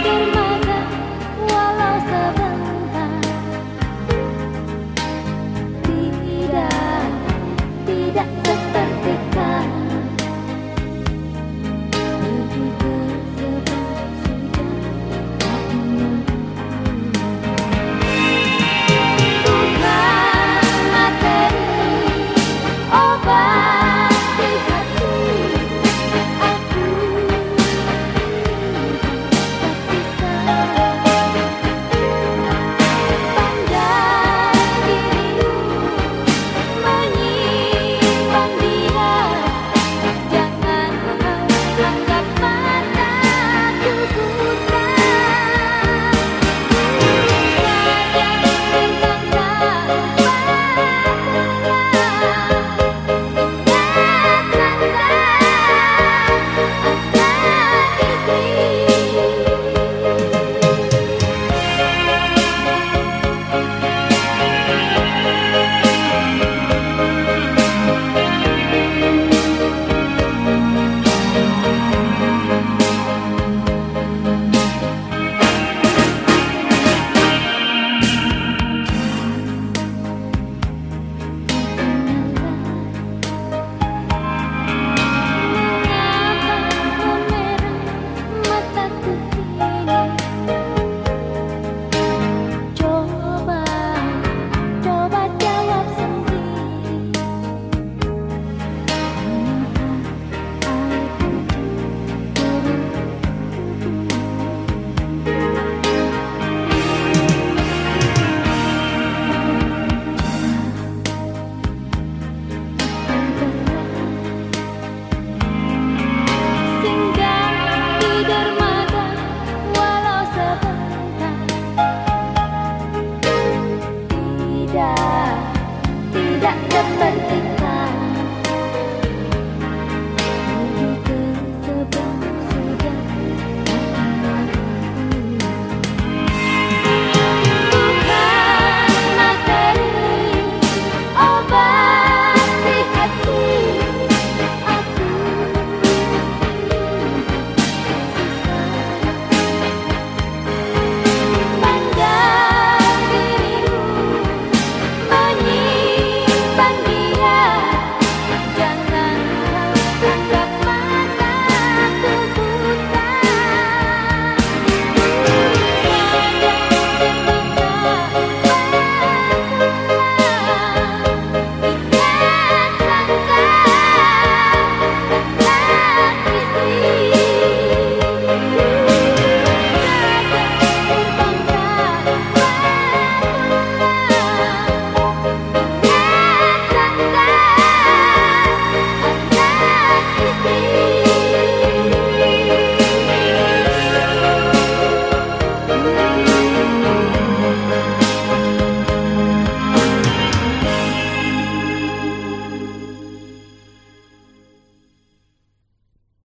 Spider-Man.